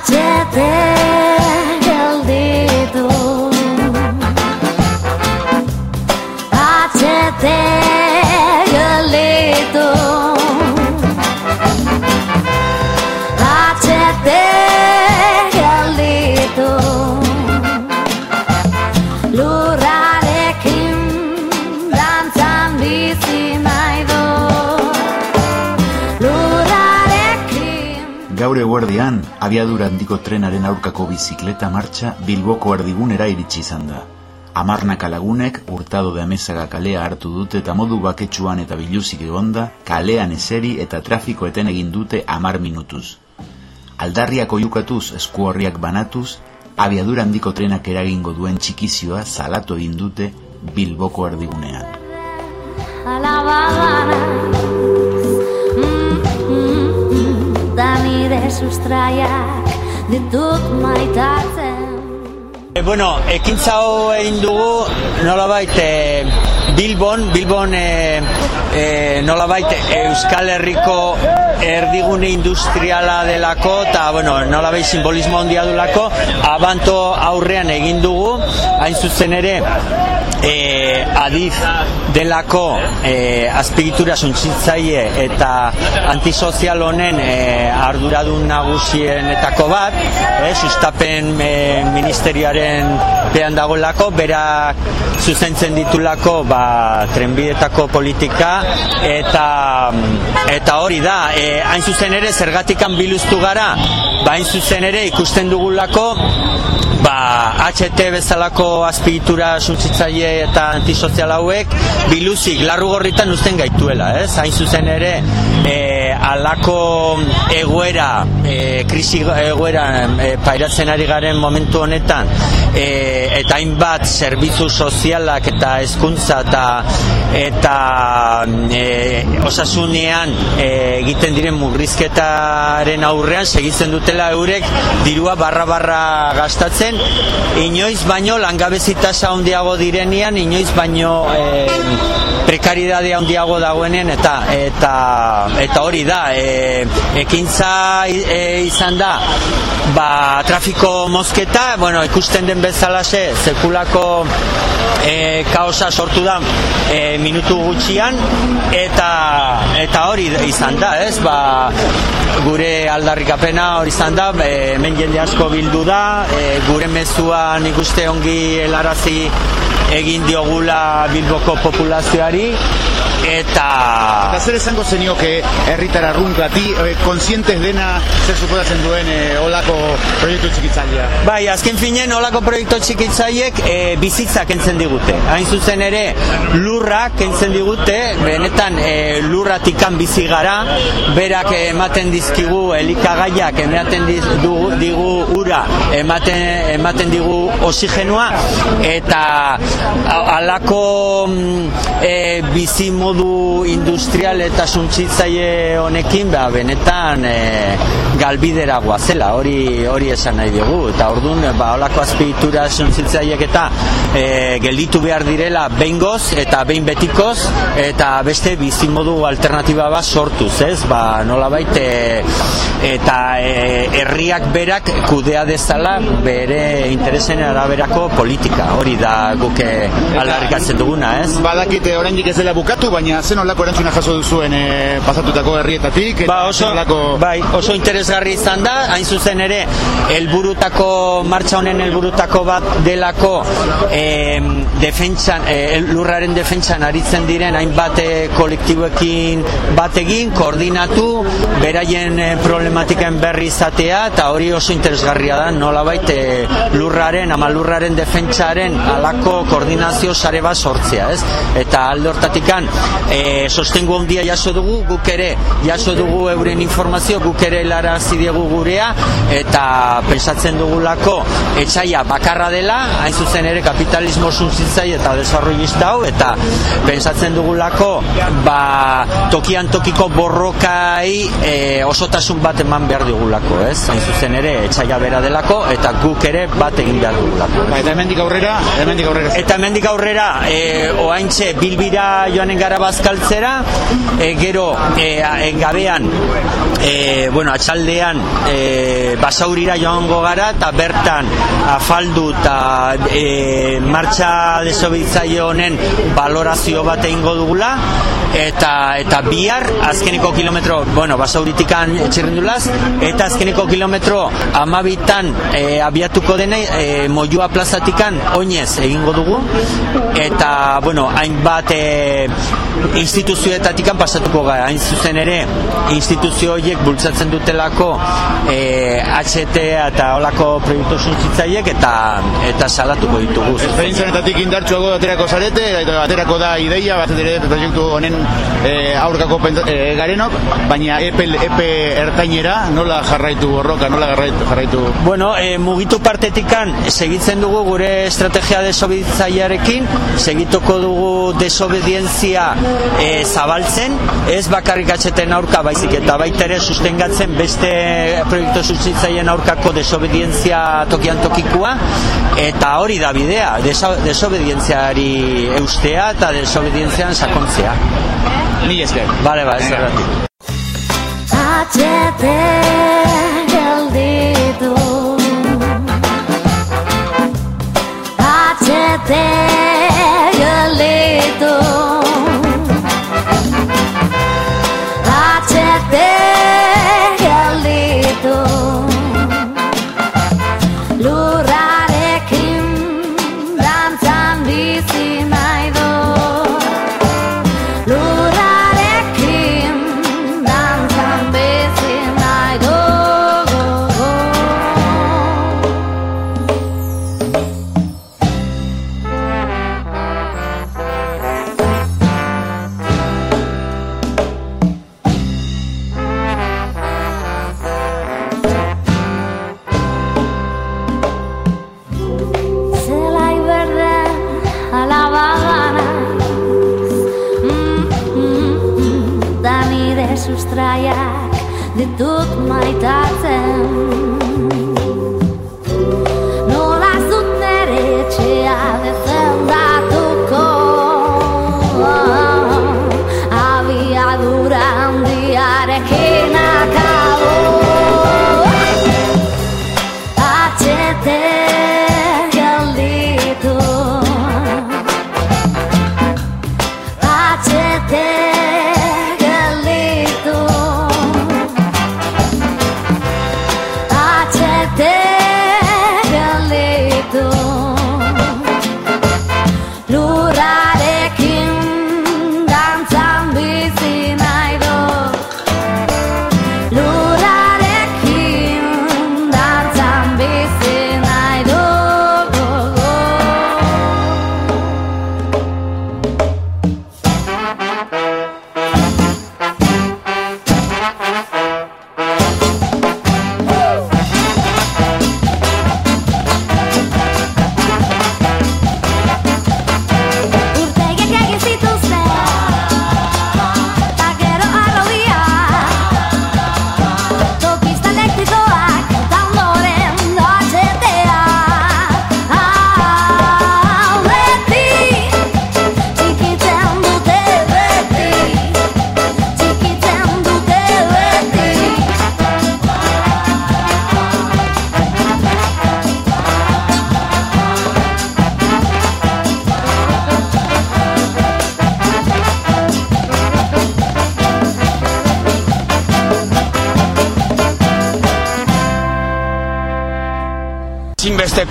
Atxete gelditu eguerdian, abiadura handiko trenaren aurkako bizikleta martxa Bilboko erdigunera iritsi izan da. Amarnaka lagunek urtado de amezaga kalea hartu dute eta modu baketsuan eta biluzik egonda, kalean eseri eta trafiko eten egin dute amar minutuz. Aldarriak oiukatuz, eskuorriak banatuz, abiadura handiko trenak eragingo duen txikizioa salatu egin dute Bilboko erdigunean. Alababanaz nire sustraiak ditut maitatzen E, bueno, ekintza hau egin dugu nolabait e, Bilbon, Bilbon e, e, nolabait Euskal Herriko erdigune industriala delako eta bueno, nolabait simbolismo handia dulako abanto aurrean egin dugu. Hain zuzen ere e, adif delako e, azpigitura suntzitzaile eta antisozial honen e, arduradun nagusienetako bat, e, sustapen e, ministerioaren pean dagoelako, bera zuzentzen ditulako ba, trenbidetako politika eta eta hori da, e, hain zuzen ere zergatikan biluztu gara, ba, hain zuzen ere ikusten dugulako ba, HT bezalako azpigitura suntzitzaile eta antisozial hauek biluzik larru gorritan uzten gaituela, ez? Hain zuzen ere e, alako egoera, e, krisi egoera e, pairatzen ari garen momentu honetan e, eta hainbat zerbitzu sozialak eta hezkuntza eta eta e, osasunean e, egiten diren murrizketaren aurrean segitzen dutela eurek dirua barra barra gastatzen. Inoiz baino langabezi tasa handiago direnean inoiz baino e, prekaridade handiago dagoenean eta eta eta hori da e, ekintza e, izan da ba, trafiko mozketa bueno, ikusten den bezalaxe sekulako e, kaosa sortu da e, minutu gutxian eta eta hori izan da ez? Ba, gure aldarrikapena hori izan da e, hemen jende asko bildu da e, gure mezuan ikuste ongi helarazi egin diogula Bilboko populazioari eta Eta zer esango zenioke herritar arrunkati, e, konsientes dena zer suposatzen duen e, olako proiektu txikitzailea? Bai, azken finen olako proiektu txikitzaiek e, bizitza kentzen digute. Hain zuzen ere lurra kentzen digute, benetan e, lurratikan bizi gara, berak ematen dizkigu elikagaiak, ematen diz- du- digu ura, ematen, ematen digu oxigenua, eta alako mm, e, bizi modu industrial eta suntzitzaile honekin, ba, benetan e, galbidera guazela, hori hori esan nahi dugu, eta orduan, ba, olako azpitura suntzitzailek eta e, gelditu behar direla behingoz eta behin betikoz, eta beste bizimodu alternatiba bat sortuz, ez? Ba, nolabait, e, eta e, herriak berak kudea dezala bere interesen araberako politika, hori da guke aldarrikatzen duguna, ez? Badakite oraindik ez dela bukatu, baina zen olako erantzuna jaso duzuen e, pasatutako herrietatik? Ba, oso, olako... bai, oso interesgarri izan da, hain zuzen ere, helburutako martxa honen helburutako bat delako e, defentsan, e, lurraren defentsan aritzen diren hainbat e, kolektiboekin bat egin, koordinatu, beraien problematiken berri izatea, eta hori oso interesgarria da, nolabait e, lurraren, ama lurraren defentsaren alako koordinazio sare bat sortzea, ez? Eta alde hortatikan, e, sostengu handia jaso dugu, guk ere jaso dugu euren informazio, guk ere helarazi diegu gurea, eta pensatzen dugulako etxaia bakarra dela, hain zuzen ere kapitalismo suntzitzaile eta desarrollista hau, eta pensatzen dugulako ba, tokian tokiko borrokai e, osotasun bat eman behar dugulako, ez? Hain zuzen ere etxaia bera delako, eta guk ere bat egin behar dugulako. Ba, eta hemendik aurrera, hemendik aurrera. Eta hemendik aurrera, e, oaintxe bilbira joanen gara bazkaltzera, e, gero e, e, gabean, e, bueno, atxaldean e, basaurira joango gara, eta bertan afaldu eta e, martxa desobitzaio honen balorazio bat egingo dugula, eta eta bihar azkeneko kilometro, bueno, basauritikan txirrindulaz, eta azkeneko kilometro amabitan e, abiatuko dene e, moioa plazatikan oinez egingo dugu eta bueno, hainbat e, instituzioetatikan pasatuko gara hain zuzen ere instituzio horiek bultzatzen dutelako e, HT eta olako proiektu zuntzitzaiek eta eta salatuko ditugu Esperientzanetatik indartsuago aterako zarete eta aterako da ideia bat ere proiektu honen e, aurkako e, garenok baina epe, epe ertainera nola jarraitu borroka, nola jarraitu, jarraitu? Bueno, e, mugitu partetikan segitzen dugu gure estrategia desobitzaiarekin, segituko dugu desobedientzia e, zabaltzen, ez bakarrik atxeten aurka baizik eta baita ere sustengatzen beste proiektu susitzaien aurkako desobedientzia tokian tokikua, eta hori da bidea, deso, desobedientziari eustea eta desobedientzian sakontzea. Ni esker. Vale, ba, ez gelditu Atxete sustraiak ditut maitatzen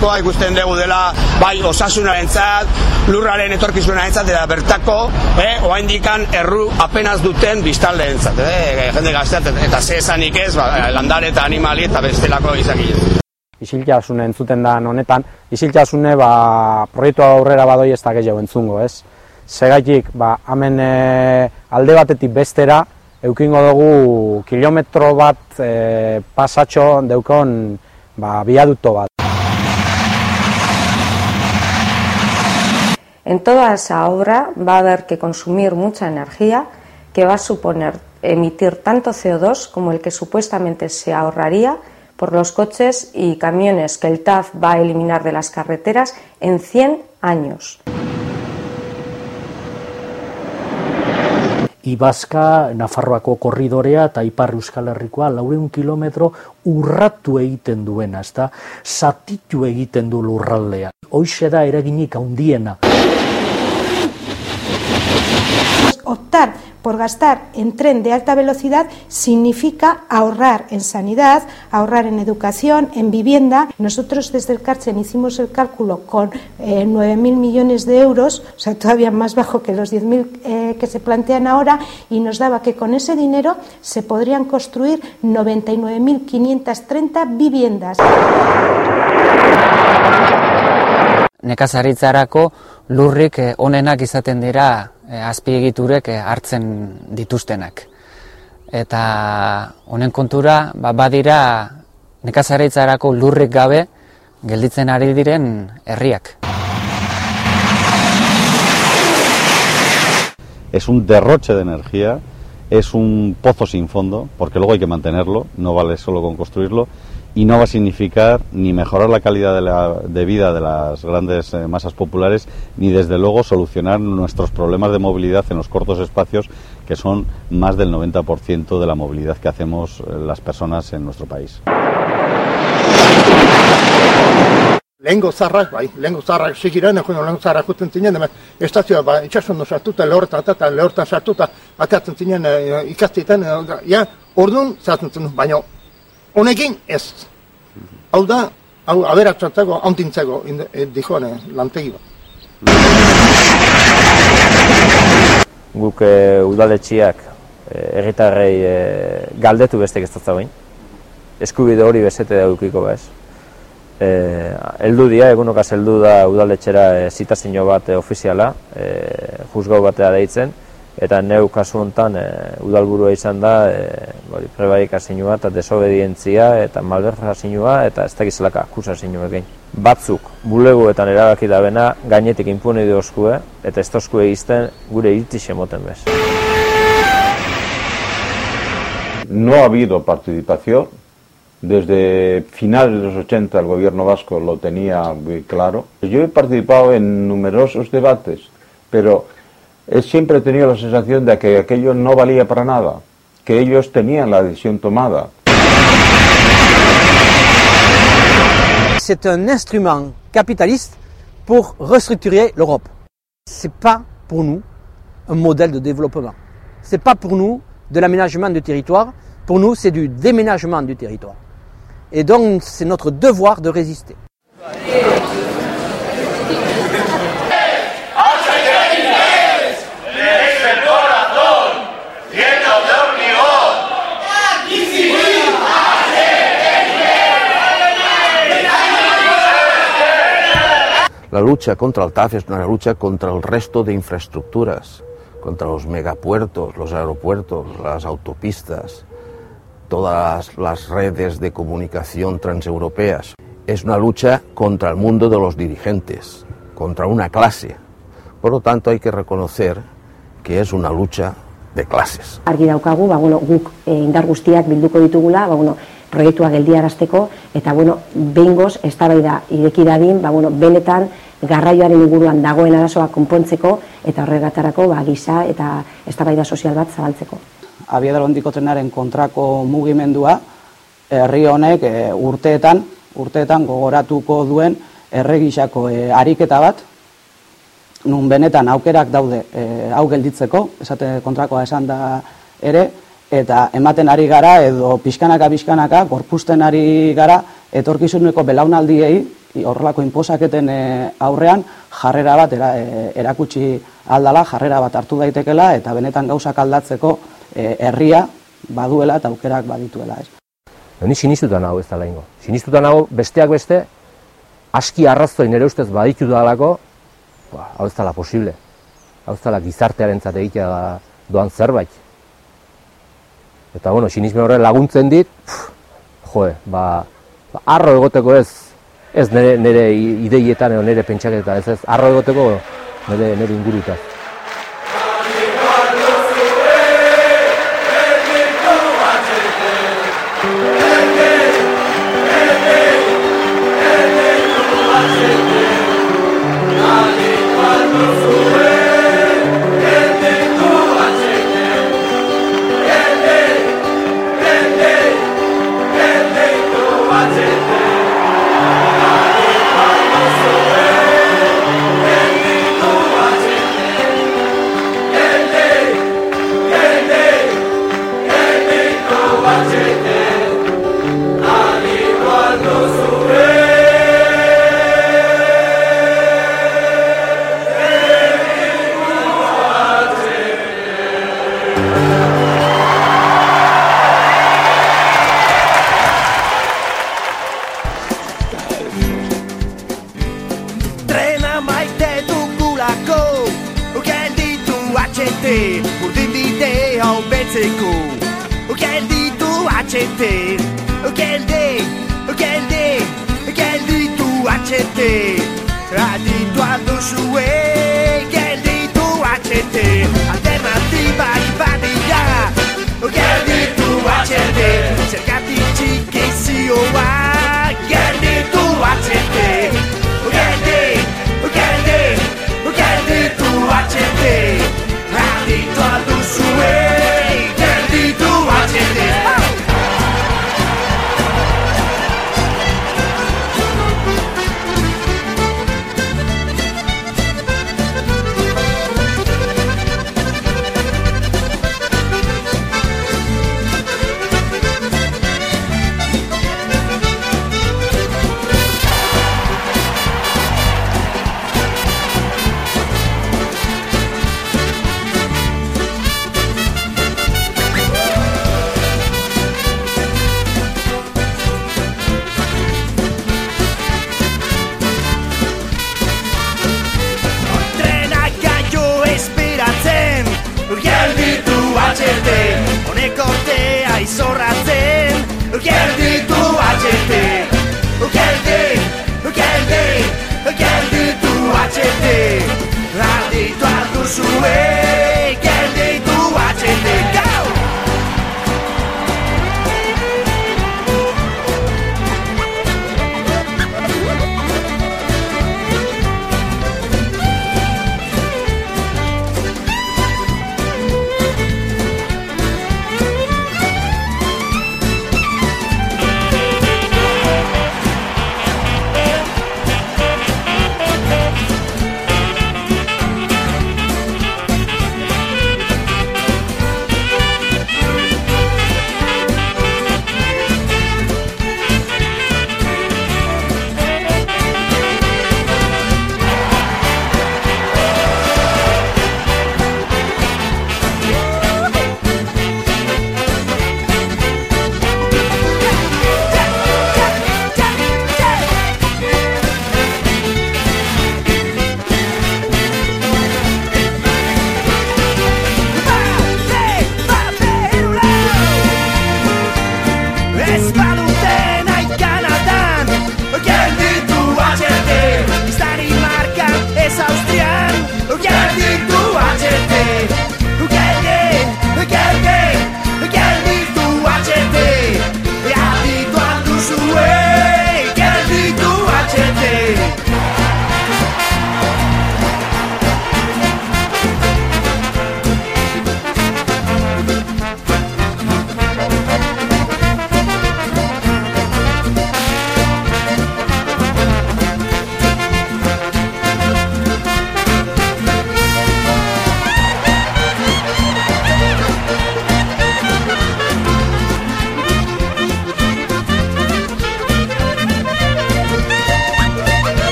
Zinbestekoa ikusten dugu dela bai osasunarentzat, lurraren etorkizunarentzat eta bertako, eh, oraindikan erru apenas duten biztaldeentzat, eh, jende gazteat eta ze esanik ez, ba, landare eta animali eta bestelako izaki. isiltasune entzuten da honetan, isiltasune ba, proiektu aurrera badoi ez da gehiago entzungo, ez? Segaitik, ba, hemen e, alde batetik bestera, eukingo dugu kilometro bat e, pasatxo deukon ba, biaduto bat. En toda esa obra va a haber que consumir mucha energía que va a suponer emitir tanto CO2 como el que supuestamente se ahorraría por los coches y camiones que el TAF va a eliminar de las carreteras en 100 años. Ibazka, Nafarroako korridorea eta Ipar Euskal Herrikoa laureun kilometro urratu egiten duena, ezta? Zatitu egiten du lurraldea. Hoize da eraginik handiena. Optar por gastar en tren de alta velocidad significa ahorrar en sanidad, ahorrar en educación, en vivienda. Nosotros desde el Carchen hicimos el cálculo con eh, 9.000 millones de euros, o sea, todavía más bajo que los 10.000 eh, que se plantean ahora, y nos daba que con ese dinero se podrían construir 99.530 viviendas. Nekazaritzarako lurrik eh, onenak izaten dira eh, azpiegiturek eh, hartzen dituztenak. Eta honen kontura ba, badira nekazaritzarako lurrik gabe gelditzen ari diren herriak. Es un derroche de energía, es un pozo sin fondo, porque luego hay que mantenerlo, no vale solo con construirlo, y no va a significar ni mejorar la calidad de, la, de vida de las grandes eh, masas populares, ni desde luego solucionar nuestros problemas de movilidad en los cortos espacios, que son más del 90% de la movilidad que hacemos eh, las personas en nuestro país. Lehengo zarrak, bai, lehengo zarrak segiran, egun lehengo zarrak uten zinen, hemen estazioa, ba, itxasun sartuta, lehortan, eta lehortan sartuta, atatzen zinen e, ikastietan, e, ja, orduan, zaten zen, baina honekin ez. Hau da, hau aberatzatzeko, hauntintzeko, e, dihone, lantegi bat. Guk e, udaletxiak e, herritarrei e, galdetu bestek ez bain. Eskubide hori besete da dukiko bez. E, eldu dia, egunokaz heldu da udaletxera e, zitazio bat e, ofiziala, e, juzgau batea deitzen, eta neu kasu hontan e, udalburua izan da e, bori, prebaik asinua eta desobedientzia eta malberra asinua eta ez dakizelaka akusa asinua egin. Batzuk bulegoetan erabaki da bena gainetik inpune dioskue eta ez toskue izten gure iritsi moten bez. No ha habido participación Desde finales de los 80 el gobierno vasco lo tenía muy claro. Yo he participado en numerosos debates, pero he siempre la sensación que aquello no valía para nada, que ellos la decisión tomada. C'est un instrument capitaliste pour restructurer l'Europe. C'est pas pour nous un modèle de développement. C'est pas pour nous de l'aménagement du territoire. Pour nous, c'est du déménagement du territoire. Et donc, c'est notre devoir de résister. La lucha contra el TAF es una lucha contra el resto de infraestructuras, contra los megapuertos, los aeropuertos, las autopistas, todas las redes de comunicación transeuropeas. Es una lucha contra el mundo de los dirigentes, contra una clase. Por lo tanto, hay que reconocer que es una lucha de clases. E, bueno, proiektua geldiarazteko, eta bueno, behingoz, eztabaida ireki dadin, ba, bueno, benetan garraioaren inguruan dagoen arazoa konpontzeko, eta horregatarako ba, gisa eta eztabaida sozial bat zabaltzeko. abiadero handiko trenaren kontrako mugimendua herri honek e, urteetan urteetan gogoratuko duen erregisako e, ariketa bat nun benetan aukerak daude e, hau gelditzeko esate kontrakoa esan da ere eta ematen ari gara edo pixkanaka pixkanaka gorpusten ari gara etorkizuneko belaunaldiei horrelako inposaketen e, aurrean jarrera bat era, e, erakutsi aldala jarrera bat hartu daitekela eta benetan gauzak aldatzeko e, herria baduela eta aukerak badituela, ez. Ni sinistuta nago ez da laingo. Sinistuta nago besteak beste aski arrazoi nere ustez baditu dalako, ba, hau ez dela posible. Hau ez dela gizartearentzat egitea doan zerbait. Eta bueno, sinisme horre laguntzen dit, pff, joe, ba, ba, arro egoteko ez, ez nire, nire ideietan edo nire pentsaketa, ez ez, arro egoteko nire, nire ingurutaz. That's it. Bidea hobetzeko Gelditu atxete Gelde, gelde, gelditu atxete Aditu alduzue Gelditu